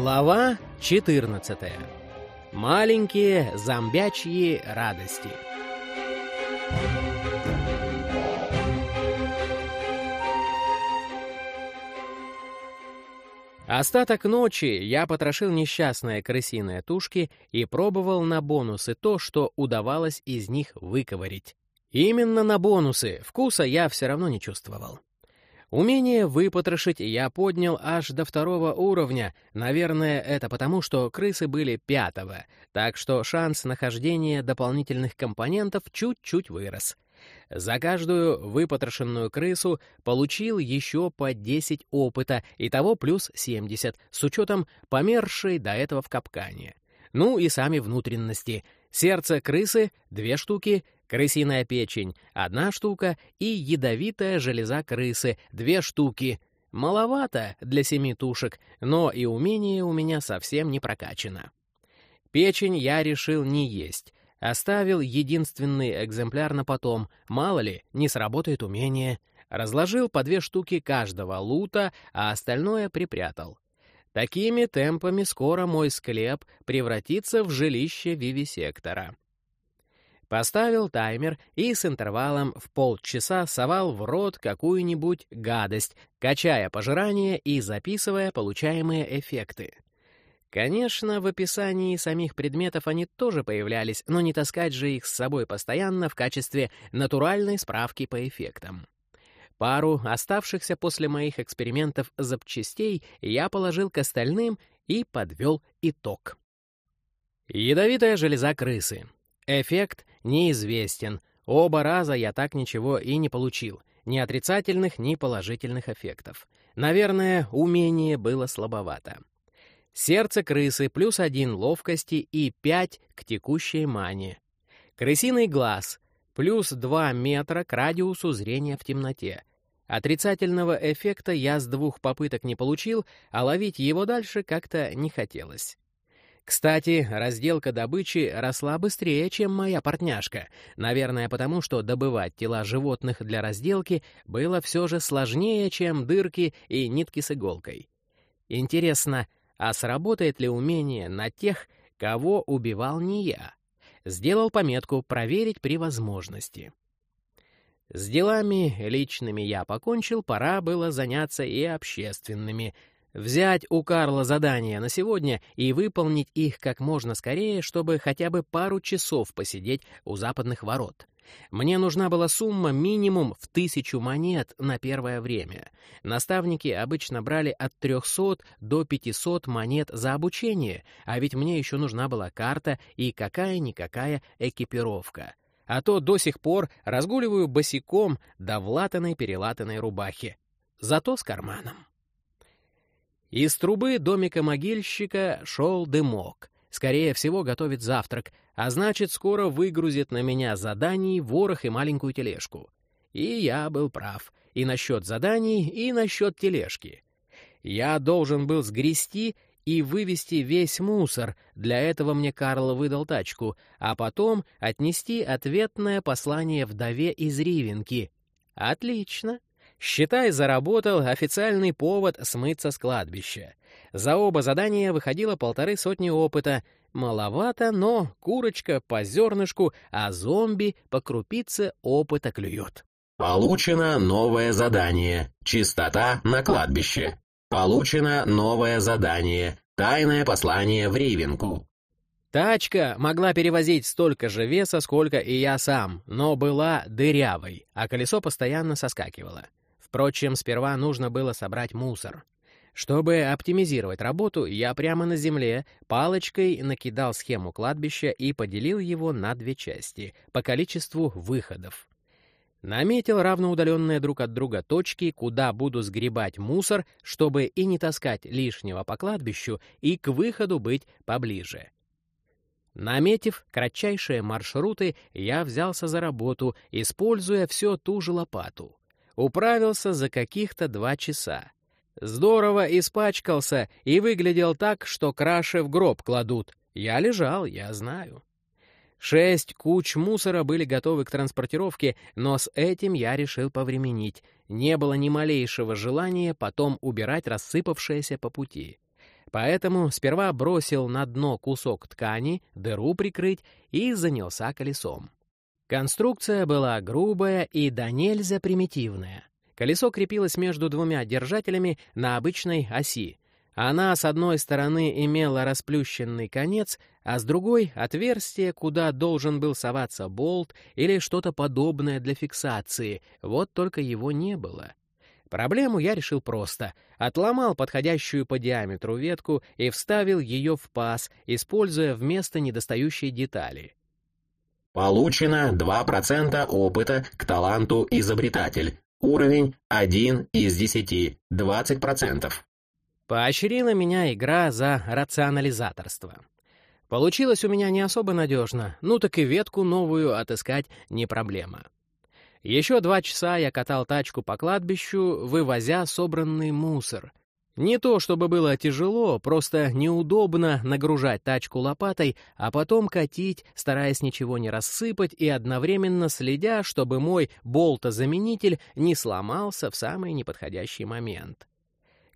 Глава 14. Маленькие зомбячьи радости. Остаток ночи я потрошил несчастные крысиные тушки и пробовал на бонусы то, что удавалось из них выковырить. Именно на бонусы, вкуса я все равно не чувствовал. Умение выпотрошить я поднял аж до второго уровня. Наверное, это потому, что крысы были пятого, так что шанс нахождения дополнительных компонентов чуть-чуть вырос. За каждую выпотрошенную крысу получил еще по 10 опыта, итого плюс 70, с учетом помершей до этого в капкане. Ну и сами внутренности. Сердце крысы — две штуки, крысиная печень — одна штука и ядовитая железа крысы — две штуки. Маловато для семи тушек, но и умение у меня совсем не прокачано. Печень я решил не есть. Оставил единственный экземпляр на потом, мало ли, не сработает умение. Разложил по две штуки каждого лута, а остальное припрятал. Такими темпами скоро мой склеп превратится в жилище вивисектора. Поставил таймер и с интервалом в полчаса совал в рот какую-нибудь гадость, качая пожирание и записывая получаемые эффекты. Конечно, в описании самих предметов они тоже появлялись, но не таскать же их с собой постоянно в качестве натуральной справки по эффектам. Пару оставшихся после моих экспериментов запчастей я положил к остальным и подвел итог. Ядовитая железа крысы. Эффект неизвестен. Оба раза я так ничего и не получил. Ни отрицательных, ни положительных эффектов. Наверное, умение было слабовато. Сердце крысы плюс один ловкости и пять к текущей мане. Крысиный глаз плюс два метра к радиусу зрения в темноте. Отрицательного эффекта я с двух попыток не получил, а ловить его дальше как-то не хотелось. Кстати, разделка добычи росла быстрее, чем моя партняшка. Наверное, потому что добывать тела животных для разделки было все же сложнее, чем дырки и нитки с иголкой. Интересно, а сработает ли умение на тех, кого убивал не я? Сделал пометку «Проверить при возможности». С делами личными я покончил, пора было заняться и общественными — Взять у Карла задания на сегодня и выполнить их как можно скорее, чтобы хотя бы пару часов посидеть у западных ворот. Мне нужна была сумма минимум в тысячу монет на первое время. Наставники обычно брали от 300 до 500 монет за обучение, а ведь мне еще нужна была карта и какая-никакая экипировка. А то до сих пор разгуливаю босиком до влатанной-перелатанной рубахи. Зато с карманом. Из трубы домика могильщика шел дымок. Скорее всего, готовит завтрак, а значит, скоро выгрузит на меня заданий, ворох и маленькую тележку. И я был прав. И насчет заданий, и насчет тележки. Я должен был сгрести и вывести весь мусор, для этого мне Карл выдал тачку, а потом отнести ответное послание вдове из Ривенки. Отлично. Считай, заработал официальный повод смыться с кладбища. За оба задания выходило полторы сотни опыта. Маловато, но курочка по зернышку, а зомби по крупице опыта клюет. Получено новое задание. Чистота на кладбище. Получено новое задание. Тайное послание в Ривенку. Тачка могла перевозить столько же веса, сколько и я сам, но была дырявой, а колесо постоянно соскакивало. Впрочем, сперва нужно было собрать мусор. Чтобы оптимизировать работу, я прямо на земле палочкой накидал схему кладбища и поделил его на две части по количеству выходов. Наметил равноудаленные друг от друга точки, куда буду сгребать мусор, чтобы и не таскать лишнего по кладбищу, и к выходу быть поближе. Наметив кратчайшие маршруты, я взялся за работу, используя все ту же лопату. Управился за каких-то два часа. Здорово испачкался и выглядел так, что краши в гроб кладут. Я лежал, я знаю. Шесть куч мусора были готовы к транспортировке, но с этим я решил повременить. Не было ни малейшего желания потом убирать рассыпавшееся по пути. Поэтому сперва бросил на дно кусок ткани, дыру прикрыть и занялся колесом. Конструкция была грубая и до нельзя примитивная. Колесо крепилось между двумя держателями на обычной оси. Она с одной стороны имела расплющенный конец, а с другой — отверстие, куда должен был соваться болт или что-то подобное для фиксации, вот только его не было. Проблему я решил просто. Отломал подходящую по диаметру ветку и вставил ее в паз, используя вместо недостающей детали. Получено 2% опыта к таланту изобретатель. Уровень 1 из 10, 20%. Поощрила меня игра за рационализаторство. Получилось у меня не особо надежно, ну так и ветку новую отыскать не проблема. Еще два часа я катал тачку по кладбищу, вывозя собранный мусор. Не то чтобы было тяжело, просто неудобно нагружать тачку лопатой, а потом катить, стараясь ничего не рассыпать и одновременно следя, чтобы мой болтозаменитель не сломался в самый неподходящий момент.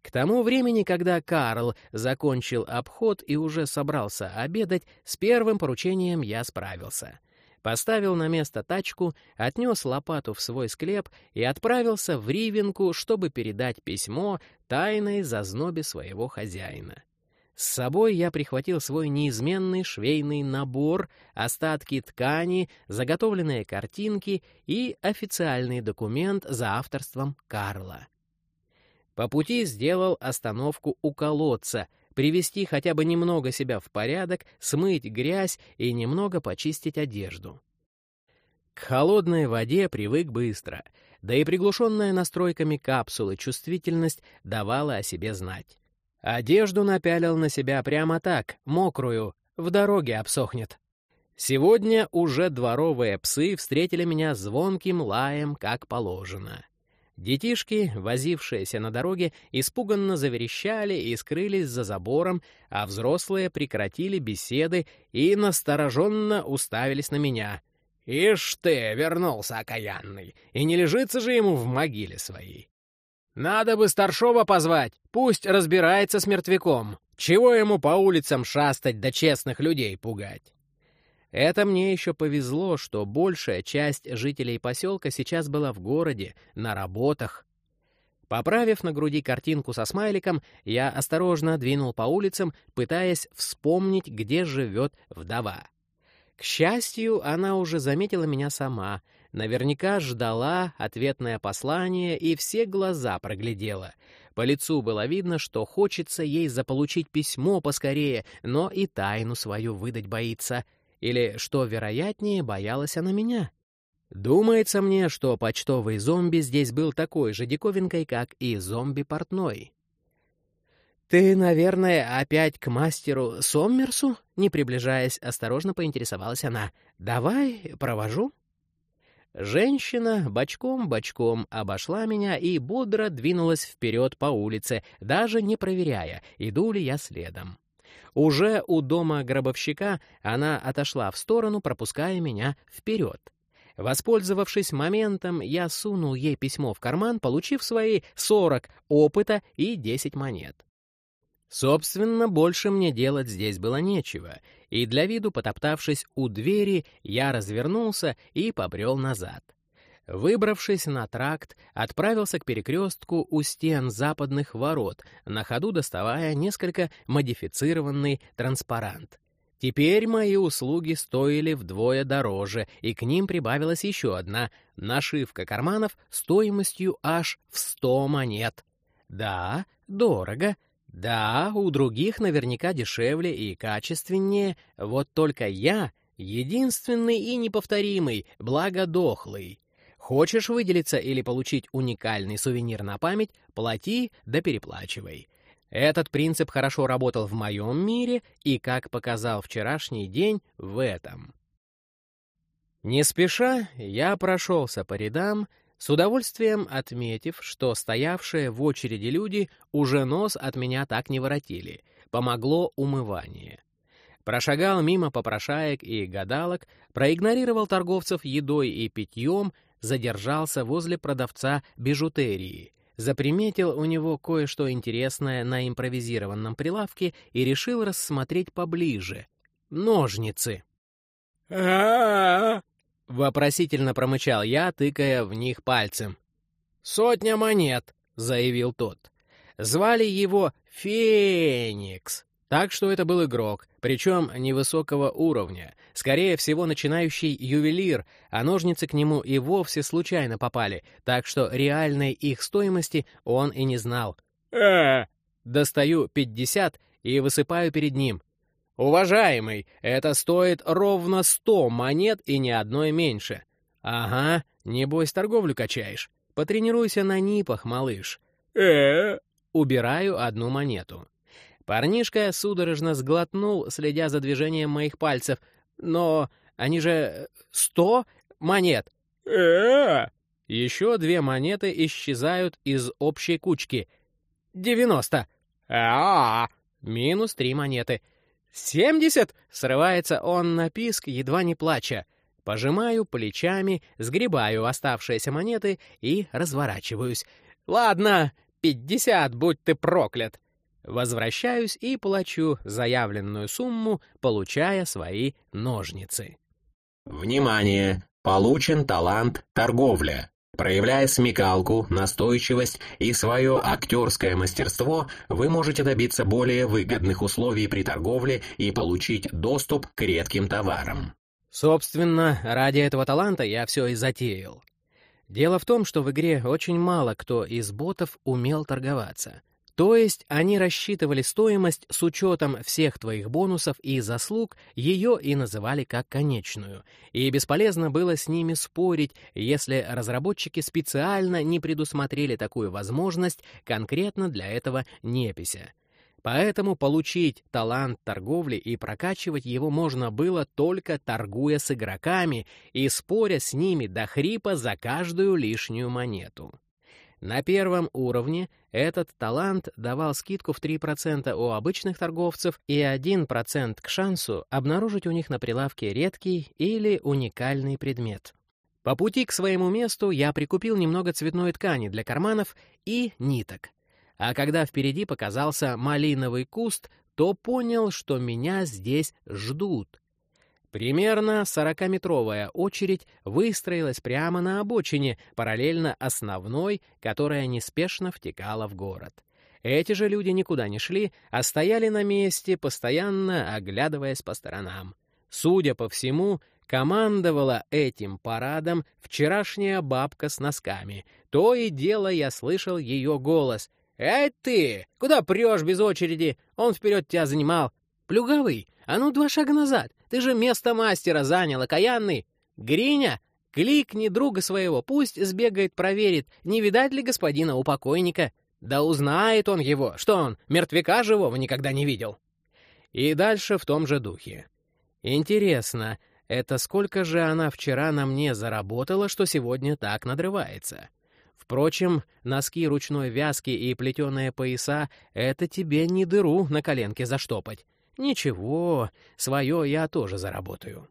К тому времени, когда Карл закончил обход и уже собрался обедать, с первым поручением я справился — поставил на место тачку, отнес лопату в свой склеп и отправился в Ривенку, чтобы передать письмо тайной зазнобе своего хозяина. С собой я прихватил свой неизменный швейный набор, остатки ткани, заготовленные картинки и официальный документ за авторством Карла. По пути сделал остановку у колодца — привести хотя бы немного себя в порядок, смыть грязь и немного почистить одежду. К холодной воде привык быстро, да и приглушенная настройками капсулы чувствительность давала о себе знать. Одежду напялил на себя прямо так, мокрую, в дороге обсохнет. Сегодня уже дворовые псы встретили меня звонким лаем, как положено. Детишки, возившиеся на дороге, испуганно заверещали и скрылись за забором, а взрослые прекратили беседы и настороженно уставились на меня. «Ишь ты, вернулся окаянный, и не лежится же ему в могиле своей!» «Надо бы старшова позвать, пусть разбирается с мертвяком. Чего ему по улицам шастать да честных людей пугать?» Это мне еще повезло, что большая часть жителей поселка сейчас была в городе, на работах. Поправив на груди картинку со смайликом, я осторожно двинул по улицам, пытаясь вспомнить, где живет вдова. К счастью, она уже заметила меня сама, наверняка ждала ответное послание и все глаза проглядела. По лицу было видно, что хочется ей заполучить письмо поскорее, но и тайну свою выдать боится — или, что вероятнее, боялась она меня? Думается мне, что почтовый зомби здесь был такой же диковинкой, как и зомби-портной. «Ты, наверное, опять к мастеру Соммерсу?» Не приближаясь, осторожно поинтересовалась она. «Давай, провожу». Женщина бочком-бочком обошла меня и бодро двинулась вперед по улице, даже не проверяя, иду ли я следом. Уже у дома гробовщика она отошла в сторону, пропуская меня вперед. Воспользовавшись моментом, я сунул ей письмо в карман, получив свои 40 опыта и 10 монет. Собственно, больше мне делать здесь было нечего, и для виду, потоптавшись у двери, я развернулся и побрел назад. Выбравшись на тракт, отправился к перекрестку у стен западных ворот, на ходу доставая несколько модифицированный транспарант. Теперь мои услуги стоили вдвое дороже, и к ним прибавилась еще одна нашивка карманов стоимостью аж в сто монет. Да, дорого. Да, у других наверняка дешевле и качественнее, вот только я — единственный и неповторимый, благодохлый. Хочешь выделиться или получить уникальный сувенир на память, плати да переплачивай. Этот принцип хорошо работал в моем мире и, как показал вчерашний день, в этом. Не спеша, я прошелся по рядам, с удовольствием отметив, что стоявшие в очереди люди уже нос от меня так не воротили. Помогло умывание. Прошагал мимо попрошаек и гадалок, проигнорировал торговцев едой и питьем, задержался возле продавца бижутерии. заприметил у него кое-что интересное на импровизированном прилавке и решил рассмотреть поближе. Ножницы. Вопросительно промычал я, тыкая в них пальцем. «Сотня монет», — заявил тот. Звали его Феникс. Так что это был игрок, причем невысокого уровня, скорее всего начинающий ювелир, а ножницы к нему и вовсе случайно попали, так что реальной их стоимости он и не знал. э Достаю 50 и высыпаю перед ним. «Уважаемый, это стоит ровно 100 монет и ни одной меньше». «Ага, небось торговлю качаешь. Потренируйся на нипах, малыш». э Убираю одну монету. Парнишка судорожно сглотнул, следя за движением моих пальцев. «Но они же... сто монет!» э Еще две монеты исчезают из общей кучки. «Девяносто!» а, -а, -а Минус три монеты. «Семьдесят!» — срывается он на писк, едва не плача. Пожимаю плечами, сгребаю оставшиеся монеты и разворачиваюсь. «Ладно, пятьдесят, будь ты проклят!» Возвращаюсь и плачу заявленную сумму, получая свои ножницы. Внимание! Получен талант торговля. Проявляя смекалку, настойчивость и свое актерское мастерство, вы можете добиться более выгодных условий при торговле и получить доступ к редким товарам. Собственно, ради этого таланта я все и затеял. Дело в том, что в игре очень мало кто из ботов умел торговаться. То есть они рассчитывали стоимость с учетом всех твоих бонусов и заслуг, ее и называли как конечную. И бесполезно было с ними спорить, если разработчики специально не предусмотрели такую возможность конкретно для этого непися. Поэтому получить талант торговли и прокачивать его можно было только торгуя с игроками и споря с ними до хрипа за каждую лишнюю монету. На первом уровне этот талант давал скидку в 3% у обычных торговцев и 1% к шансу обнаружить у них на прилавке редкий или уникальный предмет. По пути к своему месту я прикупил немного цветной ткани для карманов и ниток. А когда впереди показался малиновый куст, то понял, что меня здесь ждут. Примерно 40-метровая очередь выстроилась прямо на обочине, параллельно основной, которая неспешно втекала в город. Эти же люди никуда не шли, а стояли на месте, постоянно оглядываясь по сторонам. Судя по всему, командовала этим парадом вчерашняя бабка с носками. То и дело я слышал ее голос. «Эй ты! Куда прешь без очереди? Он вперед тебя занимал. Плюгавый, а ну два шага назад! Ты же место мастера занял, окаянный! Гриня, кликни друга своего, пусть сбегает, проверит, не видать ли господина у покойника. Да узнает он его, что он, мертвяка живого никогда не видел. И дальше в том же духе. Интересно, это сколько же она вчера на мне заработала, что сегодня так надрывается? Впрочем, носки ручной вязки и плетеные пояса — это тебе не дыру на коленке заштопать. Ничего, свое я тоже заработаю.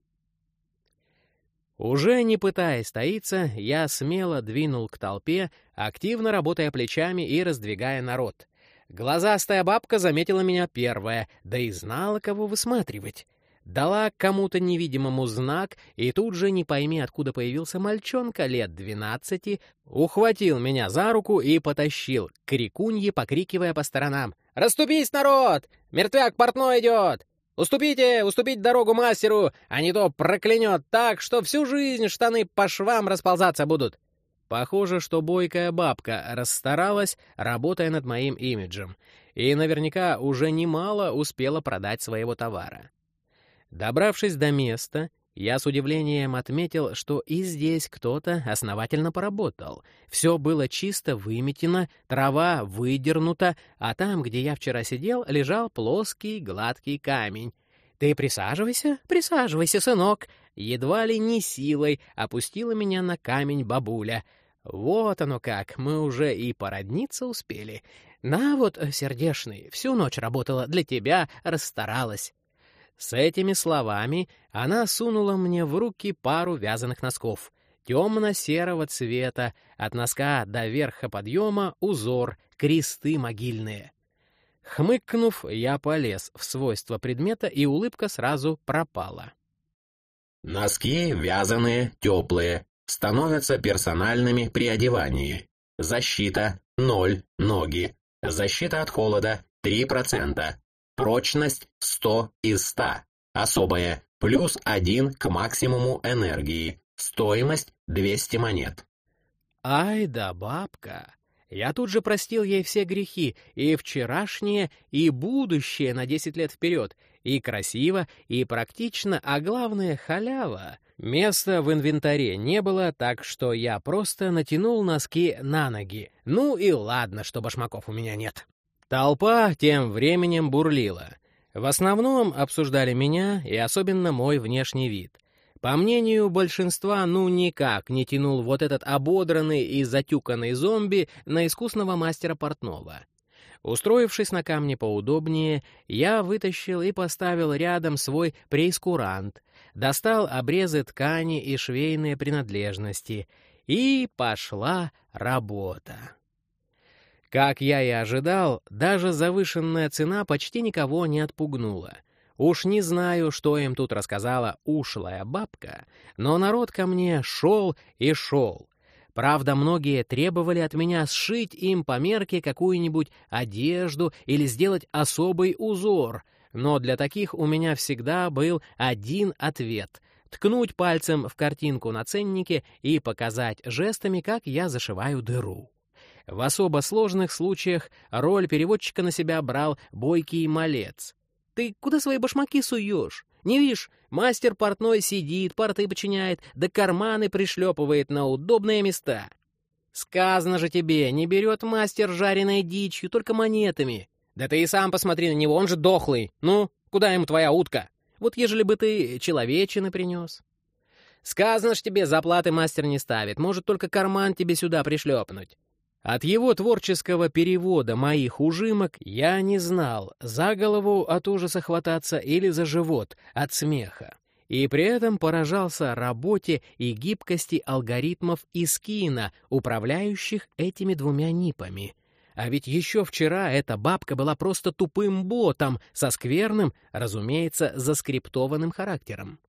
Уже не пытаясь таиться, я смело двинул к толпе, активно работая плечами и раздвигая народ. Глазастая бабка заметила меня первая, да и знала, кого высматривать дала кому-то невидимому знак, и тут же, не пойми, откуда появился мальчонка лет двенадцати, ухватил меня за руку и потащил, к крикунье, покрикивая по сторонам. «Раступись, народ! Мертвяк портной идет! Уступите, уступить дорогу мастеру, а не то проклянет так, что всю жизнь штаны по швам расползаться будут!» Похоже, что бойкая бабка расстаралась, работая над моим имиджем, и наверняка уже немало успела продать своего товара. Добравшись до места, я с удивлением отметил, что и здесь кто-то основательно поработал. Все было чисто выметено, трава выдернута, а там, где я вчера сидел, лежал плоский гладкий камень. «Ты присаживайся, присаживайся, сынок!» Едва ли не силой опустила меня на камень бабуля. Вот оно как, мы уже и породниться успели. На вот, сердешный, всю ночь работала для тебя, расстаралась. С этими словами она сунула мне в руки пару вязаных носков. темно-серого цвета, от носка до верха подъема узор, кресты могильные. Хмыкнув, я полез в свойства предмета, и улыбка сразу пропала. Носки вязаные, теплые, становятся персональными при одевании. Защита – 0, ноги. Защита от холода – 3%. Прочность – 100 из 100. Особая – плюс 1 к максимуму энергии. Стоимость — 200 монет. Ай да бабка! Я тут же простил ей все грехи, и вчерашнее, и будущее на 10 лет вперед, и красиво, и практично, а главное — халява. Места в инвентаре не было, так что я просто натянул носки на ноги. Ну и ладно, что башмаков у меня нет. Толпа тем временем бурлила. В основном обсуждали меня и особенно мой внешний вид. По мнению большинства, ну никак не тянул вот этот ободранный и затюканный зомби на искусного мастера портного. Устроившись на камне поудобнее, я вытащил и поставил рядом свой прейскурант, достал обрезы ткани и швейные принадлежности, и пошла работа. Как я и ожидал, даже завышенная цена почти никого не отпугнула — Уж не знаю, что им тут рассказала ушлая бабка, но народ ко мне шел и шел. Правда, многие требовали от меня сшить им по мерке какую-нибудь одежду или сделать особый узор, но для таких у меня всегда был один ответ — ткнуть пальцем в картинку на ценнике и показать жестами, как я зашиваю дыру. В особо сложных случаях роль переводчика на себя брал бойкий малец. Ты куда свои башмаки суешь? Не видишь, мастер портной сидит, порты починяет, да карманы пришлепывает на удобные места. Сказано же тебе, не берет мастер жареной дичью, только монетами. Да ты и сам посмотри на него, он же дохлый. Ну, куда ему твоя утка? Вот ежели бы ты человечины принес. Сказано ж тебе, заплаты мастер не ставит, может только карман тебе сюда пришлепнуть. От его творческого перевода моих ужимок я не знал, за голову от ужаса хвататься или за живот от смеха. И при этом поражался работе и гибкости алгоритмов из кино, управляющих этими двумя нипами. А ведь еще вчера эта бабка была просто тупым ботом со скверным, разумеется, заскриптованным характером.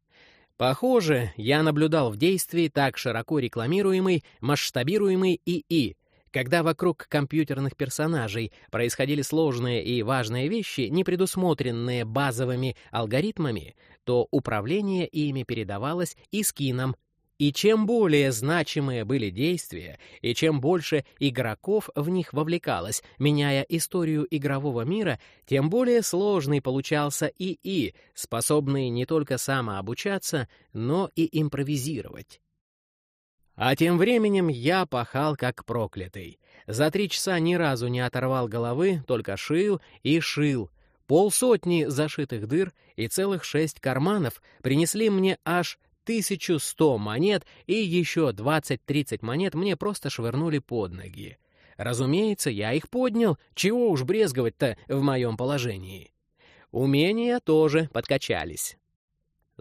Похоже, я наблюдал в действии так широко рекламируемый, масштабируемый ИИ, когда вокруг компьютерных персонажей происходили сложные и важные вещи, не предусмотренные базовыми алгоритмами, то управление ими передавалось и скинам. И чем более значимые были действия, и чем больше игроков в них вовлекалось, меняя историю игрового мира, тем более сложный получался ИИ, способный не только самообучаться, но и импровизировать. А тем временем я пахал как проклятый. За три часа ни разу не оторвал головы, только шил и шил. Полсотни зашитых дыр и целых шесть карманов принесли мне аж 1100 монет, и еще 20-30 монет мне просто швырнули под ноги. Разумеется, я их поднял, чего уж брезговать-то в моем положении. Умения тоже подкачались.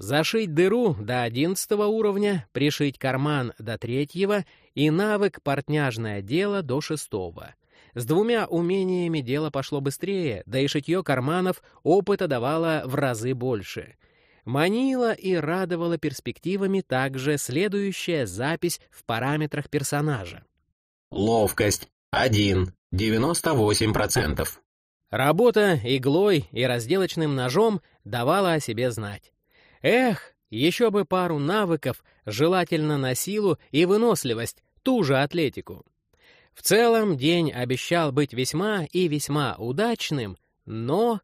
Зашить дыру до одиннадцатого уровня, пришить карман до третьего и навык портняжное дело до шестого. С двумя умениями дело пошло быстрее, да и шитье карманов опыта давало в разы больше. Манила и радовала перспективами также следующая запись в параметрах персонажа. Ловкость 1, 98%. Работа иглой и разделочным ножом давала о себе знать. Эх, еще бы пару навыков, желательно на силу и выносливость, ту же атлетику. В целом день обещал быть весьма и весьма удачным, но...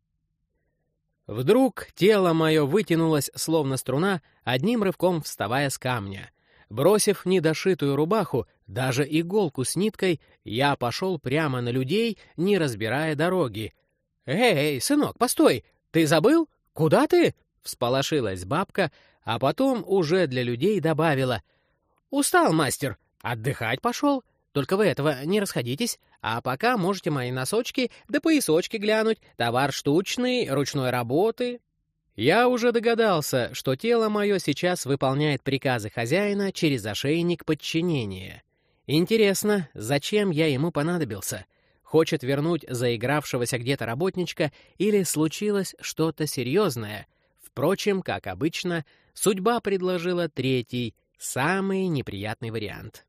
Вдруг тело мое вытянулось, словно струна, одним рывком вставая с камня. Бросив недошитую рубаху, даже иголку с ниткой, я пошел прямо на людей, не разбирая дороги. «Эй, сынок, постой! Ты забыл? Куда ты?» Всполошилась бабка, а потом уже для людей добавила. «Устал, мастер. Отдыхать пошел. Только вы этого не расходитесь. А пока можете мои носочки да поясочки глянуть. Товар штучный, ручной работы». Я уже догадался, что тело мое сейчас выполняет приказы хозяина через ошейник подчинения. Интересно, зачем я ему понадобился? Хочет вернуть заигравшегося где-то работничка или случилось что-то серьезное? Впрочем, как обычно, судьба предложила третий, самый неприятный вариант.